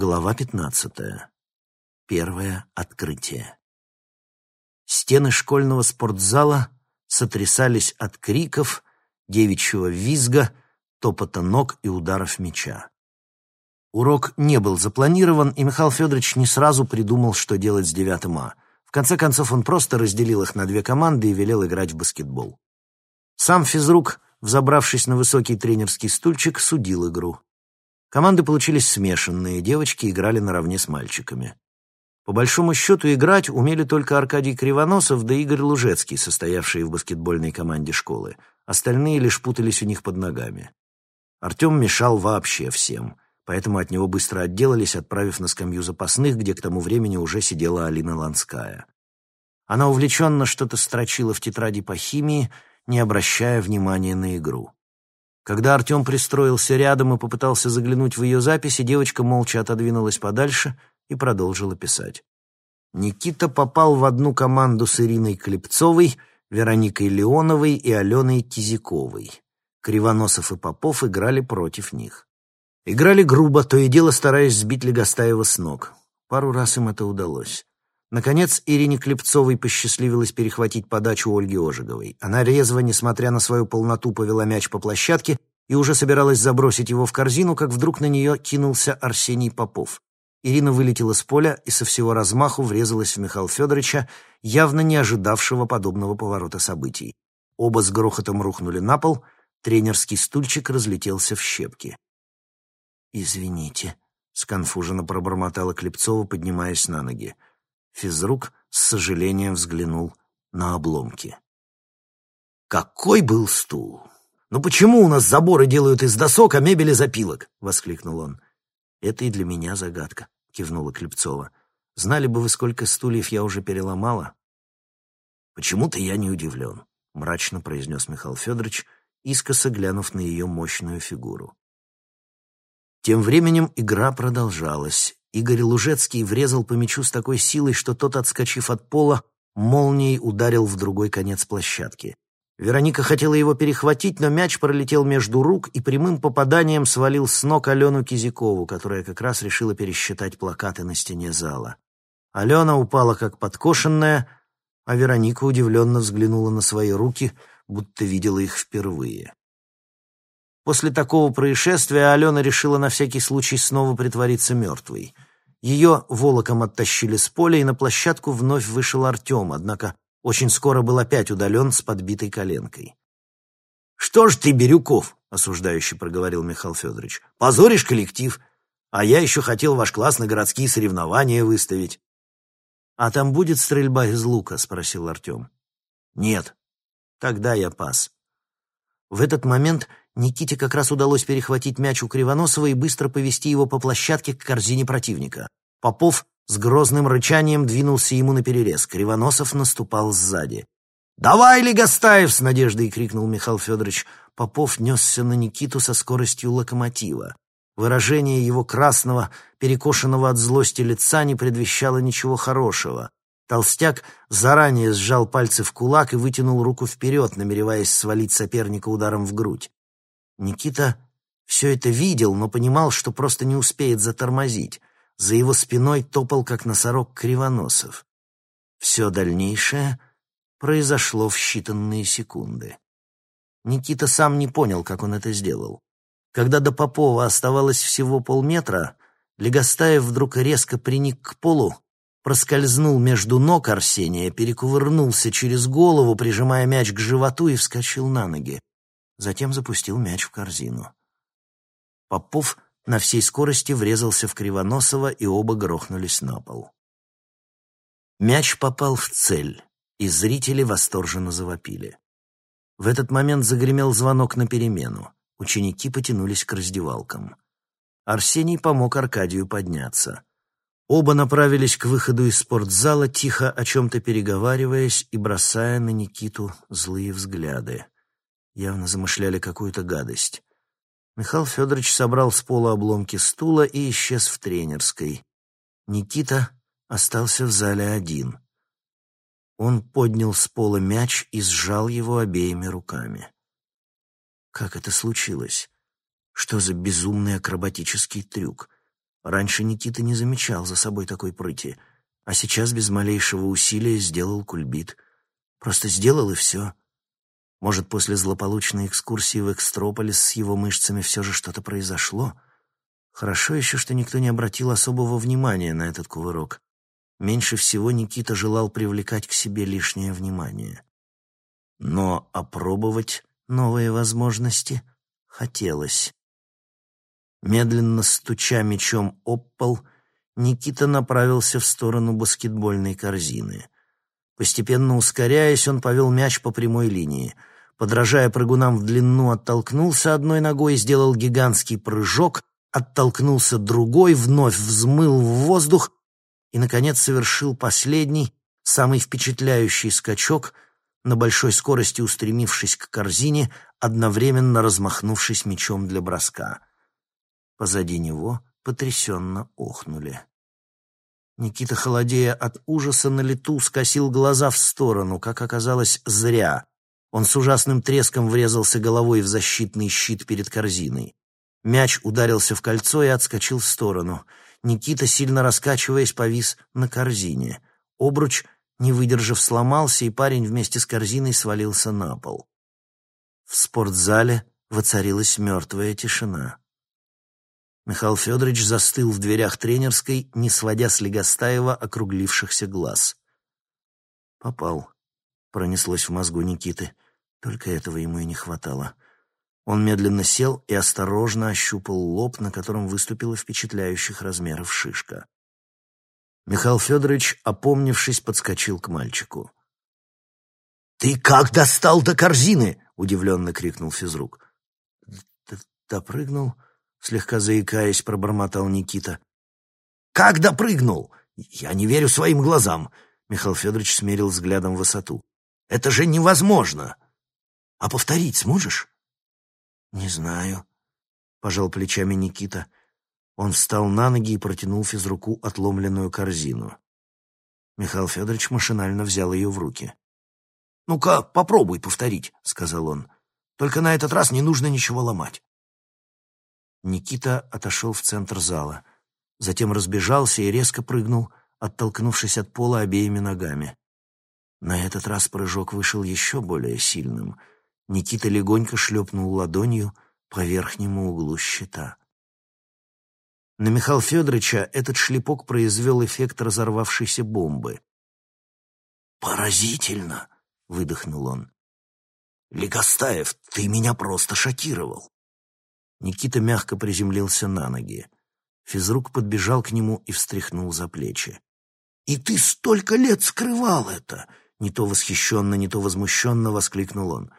Глава пятнадцатая. Первое открытие. Стены школьного спортзала сотрясались от криков, девичьего визга, топота ног и ударов мяча. Урок не был запланирован, и Михаил Федорович не сразу придумал, что делать с девятым А. В конце концов, он просто разделил их на две команды и велел играть в баскетбол. Сам физрук, взобравшись на высокий тренерский стульчик, судил игру. Команды получились смешанные, девочки играли наравне с мальчиками. По большому счету, играть умели только Аркадий Кривоносов да Игорь Лужецкий, состоявшие в баскетбольной команде школы. Остальные лишь путались у них под ногами. Артем мешал вообще всем, поэтому от него быстро отделались, отправив на скамью запасных, где к тому времени уже сидела Алина Ланская. Она увлеченно что-то строчила в тетради по химии, не обращая внимания на игру. Когда Артем пристроился рядом и попытался заглянуть в ее записи, девочка молча отодвинулась подальше — и продолжила писать. Никита попал в одну команду с Ириной Клепцовой, Вероникой Леоновой и Аленой Кизяковой. Кривоносов и Попов играли против них. Играли грубо, то и дело стараясь сбить Легостаева с ног. Пару раз им это удалось. Наконец, Ирине Клепцовой посчастливилось перехватить подачу Ольги Ожеговой. Она резво, несмотря на свою полноту, повела мяч по площадке и уже собиралась забросить его в корзину, как вдруг на нее кинулся Арсений Попов. Ирина вылетела с поля и со всего размаху врезалась в Михаила Федоровича, явно не ожидавшего подобного поворота событий. Оба с грохотом рухнули на пол, тренерский стульчик разлетелся в щепки. «Извините», — сконфуженно пробормотала Клепцова, поднимаясь на ноги. Физрук с сожалением взглянул на обломки. «Какой был стул! Ну почему у нас заборы делают из досок, а мебель из опилок?» — воскликнул он. «Это и для меня загадка», — кивнула Клепцова. «Знали бы вы, сколько стульев я уже переломала?» «Почему-то я не удивлен», — мрачно произнес Михаил Федорович, искоса глянув на ее мощную фигуру. Тем временем игра продолжалась. Игорь Лужецкий врезал по мячу с такой силой, что тот, отскочив от пола, молнией ударил в другой конец площадки. Вероника хотела его перехватить, но мяч пролетел между рук и прямым попаданием свалил с ног Алену Кизякову, которая как раз решила пересчитать плакаты на стене зала. Алена упала как подкошенная, а Вероника удивленно взглянула на свои руки, будто видела их впервые. После такого происшествия Алена решила на всякий случай снова притвориться мертвой. Ее волоком оттащили с поля, и на площадку вновь вышел Артем, однако очень скоро был опять удален с подбитой коленкой. «Что ж ты, Бирюков?» — осуждающе проговорил Михаил Федорович. «Позоришь коллектив, а я еще хотел ваш класс на городские соревнования выставить». «А там будет стрельба из лука?» — спросил Артем. «Нет». «Тогда я пас». В этот момент Никите как раз удалось перехватить мяч у Кривоносова и быстро повести его по площадке к корзине противника. Попов с грозным рычанием двинулся ему на перерез. Кривоносов наступал сзади. «Давай, Легостаев!» — с надеждой крикнул Михаил Федорович. Попов несся на Никиту со скоростью локомотива. Выражение его красного, перекошенного от злости лица не предвещало ничего хорошего. Толстяк заранее сжал пальцы в кулак и вытянул руку вперед, намереваясь свалить соперника ударом в грудь. Никита все это видел, но понимал, что просто не успеет затормозить. За его спиной топал, как носорог, Кривоносов. Все дальнейшее произошло в считанные секунды. Никита сам не понял, как он это сделал. Когда до Попова оставалось всего полметра, Легостаев вдруг резко приник к полу, проскользнул между ног Арсения, перекувырнулся через голову, прижимая мяч к животу и вскочил на ноги. Затем запустил мяч в корзину. Попов на всей скорости врезался в Кривоносова, и оба грохнулись на пол. Мяч попал в цель, и зрители восторженно завопили. В этот момент загремел звонок на перемену. Ученики потянулись к раздевалкам. Арсений помог Аркадию подняться. Оба направились к выходу из спортзала, тихо о чем-то переговариваясь и бросая на Никиту злые взгляды. Явно замышляли какую-то гадость. Михаил Федорович собрал с пола обломки стула и исчез в тренерской. Никита остался в зале один. Он поднял с пола мяч и сжал его обеими руками. Как это случилось? Что за безумный акробатический трюк? Раньше Никита не замечал за собой такой прыти, а сейчас без малейшего усилия сделал кульбит. Просто сделал и все. Может, после злополучной экскурсии в Экстрополис с его мышцами все же что-то произошло? Хорошо еще, что никто не обратил особого внимания на этот кувырок. Меньше всего Никита желал привлекать к себе лишнее внимание. Но опробовать новые возможности хотелось. Медленно стуча мечом об пол, Никита направился в сторону баскетбольной корзины. Постепенно ускоряясь, он повел мяч по прямой линии. Подражая прыгунам в длину, оттолкнулся одной ногой, сделал гигантский прыжок, оттолкнулся другой, вновь взмыл в воздух и, наконец, совершил последний, самый впечатляющий скачок, на большой скорости устремившись к корзине, одновременно размахнувшись мечом для броска. Позади него потрясенно охнули. Никита, холодея от ужаса, на лету скосил глаза в сторону, как оказалось, зря. Он с ужасным треском врезался головой в защитный щит перед корзиной. Мяч ударился в кольцо и отскочил в сторону. Никита, сильно раскачиваясь, повис на корзине. Обруч, не выдержав, сломался, и парень вместе с корзиной свалился на пол. В спортзале воцарилась мертвая тишина. Михаил Федорович застыл в дверях тренерской, не сводя с Легостаева округлившихся глаз. «Попал», — пронеслось в мозгу Никиты. Только этого ему и не хватало. Он медленно сел и осторожно ощупал лоб, на котором выступила впечатляющих размеров шишка. Михаил Федорович, опомнившись, подскочил к мальчику. «Ты как достал до корзины?» — удивленно крикнул физрук. «Допрыгнул?» — слегка заикаясь, пробормотал Никита. «Как допрыгнул? Я не верю своим глазам!» Михаил Федорович смерил взглядом высоту. «Это же невозможно! А повторить сможешь?» «Не знаю», — пожал плечами Никита. Он встал на ноги и протянул физруку отломленную корзину. Михаил Федорович машинально взял ее в руки. «Ну-ка, попробуй повторить», — сказал он. «Только на этот раз не нужно ничего ломать». Никита отошел в центр зала, затем разбежался и резко прыгнул, оттолкнувшись от пола обеими ногами. На этот раз прыжок вышел еще более сильным. Никита легонько шлепнул ладонью по верхнему углу щита. На Михаила Федоровича этот шлепок произвел эффект разорвавшейся бомбы. «Поразительно!» — выдохнул он. «Легостаев, ты меня просто шокировал!» Никита мягко приземлился на ноги. Физрук подбежал к нему и встряхнул за плечи. «И ты столько лет скрывал это!» Не то восхищенно, не то возмущенно воскликнул он.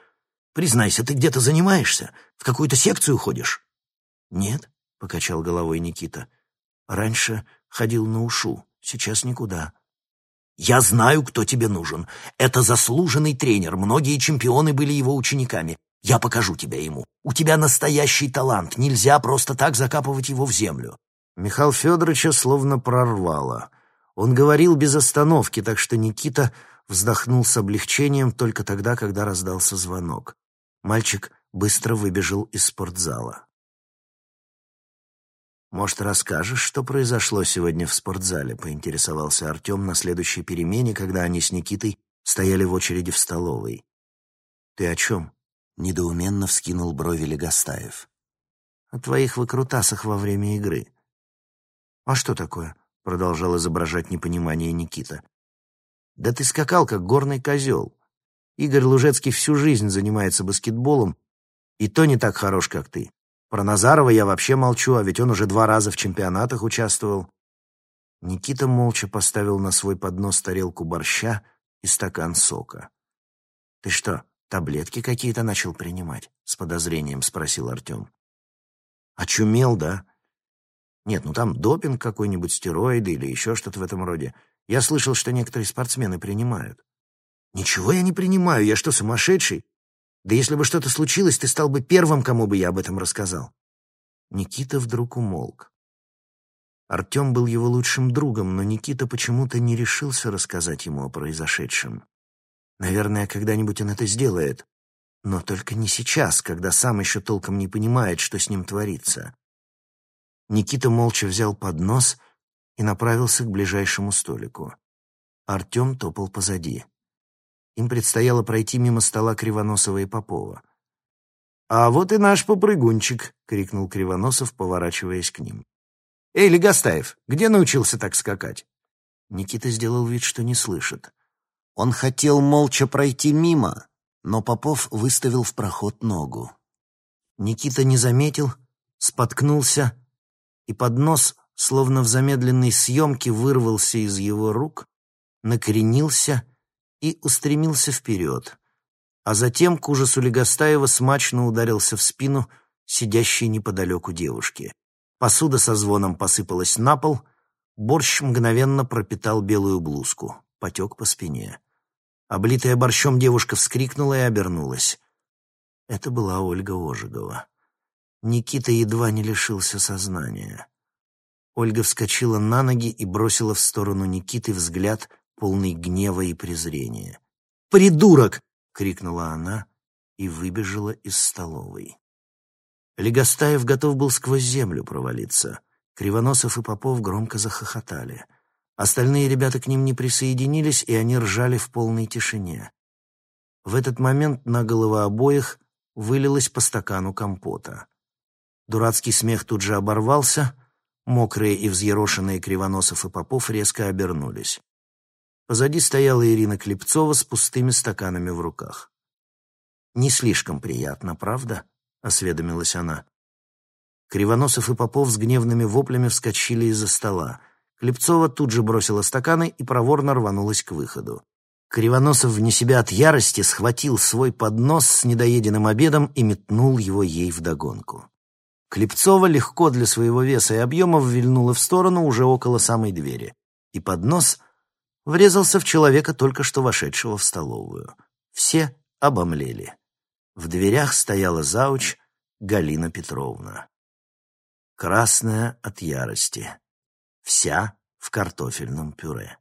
«Признайся, ты где-то занимаешься? В какую-то секцию ходишь?» «Нет», — покачал головой Никита. «Раньше ходил на ушу, сейчас никуда». «Я знаю, кто тебе нужен. Это заслуженный тренер, многие чемпионы были его учениками. Я покажу тебя ему. У тебя настоящий талант, нельзя просто так закапывать его в землю». Михаил Федоровича словно прорвало. Он говорил без остановки, так что Никита вздохнул с облегчением только тогда, когда раздался звонок. Мальчик быстро выбежал из спортзала. «Может, расскажешь, что произошло сегодня в спортзале?» — поинтересовался Артем на следующей перемене, когда они с Никитой стояли в очереди в столовой. «Ты о чем?» Недоуменно вскинул брови Легостаев. «О твоих выкрутасах во время игры». «А что такое?» — продолжал изображать непонимание Никита. «Да ты скакал, как горный козел. Игорь Лужецкий всю жизнь занимается баскетболом, и то не так хорош, как ты. Про Назарова я вообще молчу, а ведь он уже два раза в чемпионатах участвовал». Никита молча поставил на свой поднос тарелку борща и стакан сока. «Ты что, «Таблетки какие-то начал принимать?» — с подозрением спросил Артем. «Очумел, да?» «Нет, ну там допинг какой-нибудь, стероиды или еще что-то в этом роде. Я слышал, что некоторые спортсмены принимают». «Ничего я не принимаю. Я что, сумасшедший? Да если бы что-то случилось, ты стал бы первым, кому бы я об этом рассказал». Никита вдруг умолк. Артем был его лучшим другом, но Никита почему-то не решился рассказать ему о произошедшем. Наверное, когда-нибудь он это сделает. Но только не сейчас, когда сам еще толком не понимает, что с ним творится. Никита молча взял поднос и направился к ближайшему столику. Артем топал позади. Им предстояло пройти мимо стола Кривоносова и Попова. «А вот и наш попрыгунчик!» — крикнул Кривоносов, поворачиваясь к ним. «Эй, Легостаев, где научился так скакать?» Никита сделал вид, что не слышит. Он хотел молча пройти мимо, но Попов выставил в проход ногу. Никита не заметил, споткнулся, и поднос, словно в замедленной съемке, вырвался из его рук, накренился и устремился вперед, а затем к ужасу Легостаева смачно ударился в спину сидящей неподалеку девушки. Посуда со звоном посыпалась на пол, борщ мгновенно пропитал белую блузку, потек по спине. Облитая борщом девушка вскрикнула и обернулась. Это была Ольга Ожегова. Никита едва не лишился сознания. Ольга вскочила на ноги и бросила в сторону Никиты взгляд, полный гнева и презрения. «Придурок!» — крикнула она и выбежала из столовой. Легостаев готов был сквозь землю провалиться. Кривоносов и Попов громко захохотали — Остальные ребята к ним не присоединились, и они ржали в полной тишине. В этот момент на головы обоих вылилось по стакану компота. Дурацкий смех тут же оборвался, мокрые и взъерошенные Кривоносов и Попов резко обернулись. Позади стояла Ирина Клепцова с пустыми стаканами в руках. «Не слишком приятно, правда?» — осведомилась она. Кривоносов и Попов с гневными воплями вскочили из-за стола. Клепцова тут же бросила стаканы и проворно рванулась к выходу. Кривоносов вне себя от ярости схватил свой поднос с недоеденным обедом и метнул его ей вдогонку. Клепцова легко для своего веса и объема вильнула в сторону уже около самой двери, и поднос врезался в человека, только что вошедшего в столовую. Все обомлели. В дверях стояла зауч Галина Петровна. Красная от ярости вся в картофельном пюре.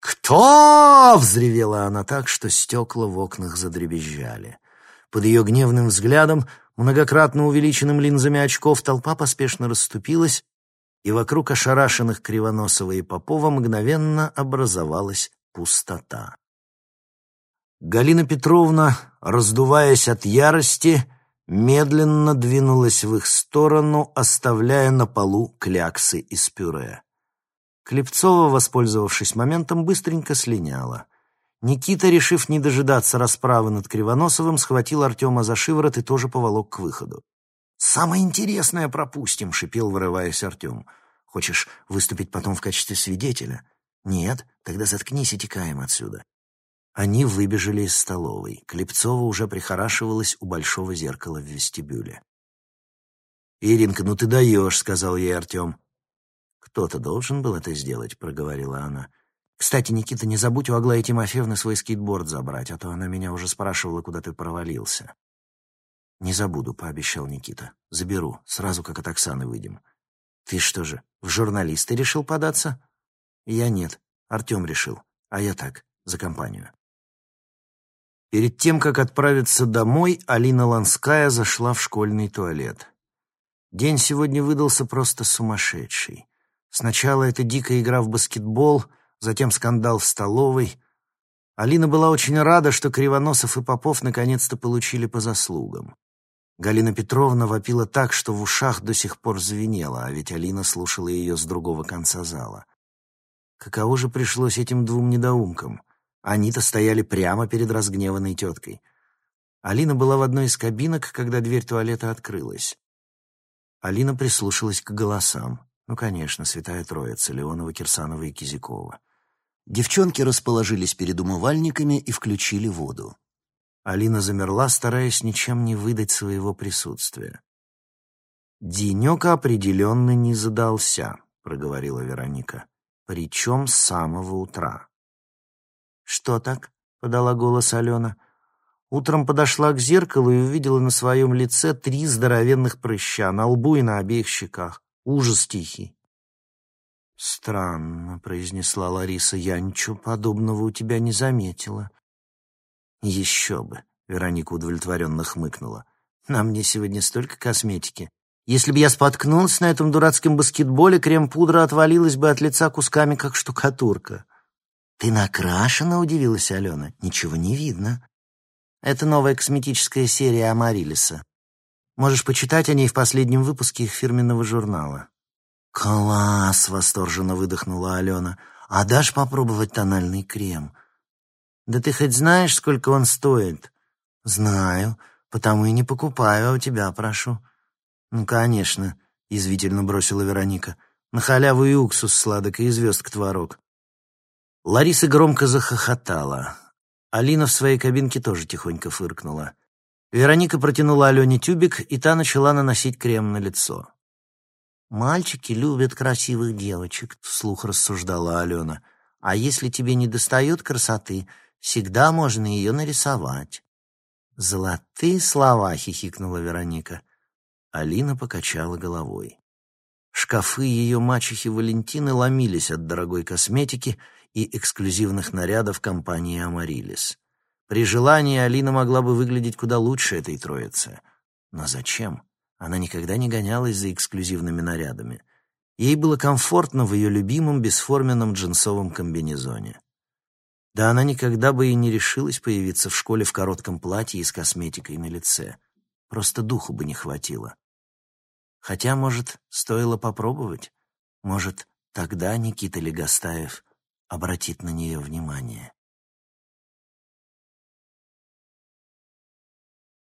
«Кто?» — взревела она так, что стекла в окнах задребезжали. Под ее гневным взглядом, многократно увеличенным линзами очков, толпа поспешно расступилась, и вокруг ошарашенных Кривоносова и Попова мгновенно образовалась пустота. Галина Петровна, раздуваясь от ярости, медленно двинулась в их сторону, оставляя на полу кляксы из пюре. Клепцова, воспользовавшись моментом, быстренько слиняла. Никита, решив не дожидаться расправы над Кривоносовым, схватил Артема за шиворот и тоже поволок к выходу. «Самое интересное пропустим», — шипел, вырываясь Артем. «Хочешь выступить потом в качестве свидетеля?» «Нет, тогда заткнись и текаем отсюда. Они выбежали из столовой. Клепцова уже прихорашивалась у большого зеркала в вестибюле. «Иринка, ну ты даешь», — сказал ей Артем. «Кто-то должен был это сделать», — проговорила она. «Кстати, Никита, не забудь у Аглаи Тимофеевны свой скейтборд забрать, а то она меня уже спрашивала, куда ты провалился». «Не забуду», — пообещал Никита. «Заберу, сразу как от Оксаны выйдем». «Ты что же, в журналисты решил податься?» «Я нет. Артем решил. А я так, за компанию». Перед тем, как отправиться домой, Алина Ланская зашла в школьный туалет. День сегодня выдался просто сумасшедший. Сначала эта дикая игра в баскетбол, затем скандал в столовой. Алина была очень рада, что Кривоносов и Попов наконец-то получили по заслугам. Галина Петровна вопила так, что в ушах до сих пор звенело, а ведь Алина слушала ее с другого конца зала. Каково же пришлось этим двум недоумкам? Они-то стояли прямо перед разгневанной теткой. Алина была в одной из кабинок, когда дверь туалета открылась. Алина прислушалась к голосам. Ну, конечно, Святая Троица, Леонова, Кирсанова и Кизякова. Девчонки расположились перед умывальниками и включили воду. Алина замерла, стараясь ничем не выдать своего присутствия. «Денек определенно не задался», — проговорила Вероника. «Причем с самого утра». «Что так?» — подала голос Алена. Утром подошла к зеркалу и увидела на своем лице три здоровенных прыща, на лбу и на обеих щеках. Ужас тихий. «Странно», — произнесла Лариса, — «я подобного у тебя не заметила». «Еще бы», — Вероника удовлетворенно хмыкнула. «На мне сегодня столько косметики. Если бы я споткнулась на этом дурацком баскетболе, крем-пудра отвалилась бы от лица кусками, как штукатурка. «Ты накрашена?» — удивилась Алена. «Ничего не видно». Это новая косметическая серия Амарилиса. Можешь почитать о ней в последнем выпуске их фирменного журнала. «Класс!» — восторженно выдохнула Алена. «А дашь попробовать тональный крем?» «Да ты хоть знаешь, сколько он стоит?» «Знаю, потому и не покупаю, а у тебя прошу». «Ну, конечно», — язвительно бросила Вероника. «На халяву и уксус сладок, и звездк творог». Лариса громко захохотала. Алина в своей кабинке тоже тихонько фыркнула. Вероника протянула Алене тюбик, и та начала наносить крем на лицо. «Мальчики любят красивых девочек», — вслух рассуждала Алена. «А если тебе не достает красоты, всегда можно ее нарисовать». «Золотые слова!» — хихикнула Вероника. Алина покачала головой. Шкафы ее мачехи Валентины ломились от дорогой косметики и эксклюзивных нарядов компании «Амарилис». При желании Алина могла бы выглядеть куда лучше этой троицы. Но зачем? Она никогда не гонялась за эксклюзивными нарядами. Ей было комфортно в ее любимом бесформенном джинсовом комбинезоне. Да она никогда бы и не решилась появиться в школе в коротком платье и с косметикой на лице. Просто духу бы не хватило. Хотя, может, стоило попробовать? Может, тогда Никита Легостаев обратит на нее внимание?